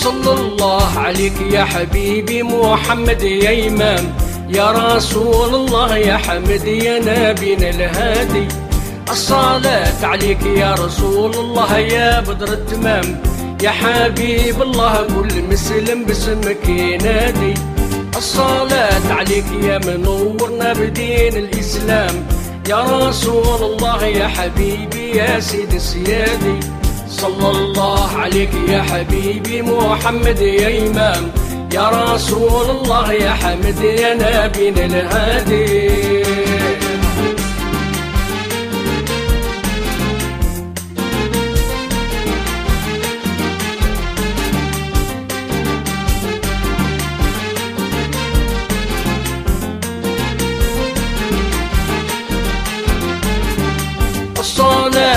صلى الله عليك يا حبيبي محمد يا إمام يا رسول الله يا حمد يا نبينا الهادي. الصلاة عليك يا رسول الله يا بدر التمام يا حبيب الله كل مسلم باسمك ينادي. الصلاة عليك يا منورنا بدين الإسلام يا رسول الله يا حبيبي يا سيد السيادي. صلى الله عليك يا حبيبي محمد يا إمام. يا رسول الله يا حمد يا نبينا الهادي.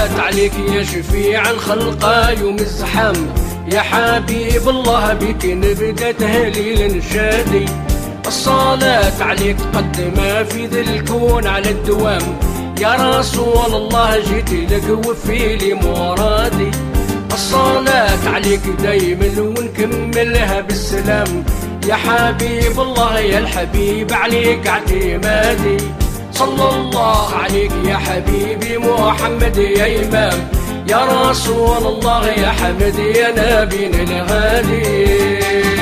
الصلاة عليك يا شفيع الخلق يوم الزحام. يا حبيب الله بك نبدأ تهليل نشادي الصلاة عليك قد ما في ذا الكون على الدوام. يا رسول الله جيت لك وفي لي مرادي. الصلاة عليك دايما ونكملها بالسلام. يا حبيب الله يا الحبيب عليك اعتمادي. صلى الله عليك يا حبيبي محمد يا إمام. يا رسول الله يا حمد يا نبينا الهادي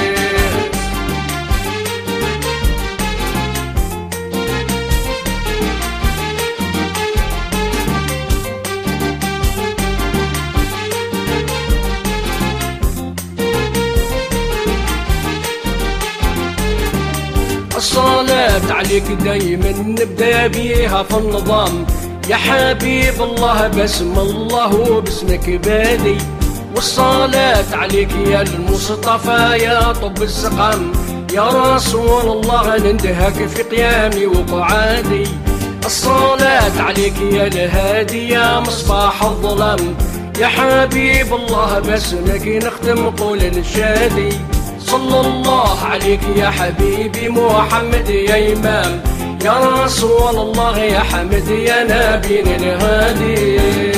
الصلاة عليك دايما نبدأ بيها في النظام. يا حبيب الله بسم الله وباسمك بادي. والصلاة عليك يا المصطفى يا طب السقام يا رسول الله نندهك في قيامي وقعادي. الصلاة عليك يا الهادي يا مصباح الظلام. يا حبيب الله باسمك نختم قول الشادي. صلى الله عليك يا حبيبي محمد يا إمام. يا رسول الله يا حمد يا نبينا الهادي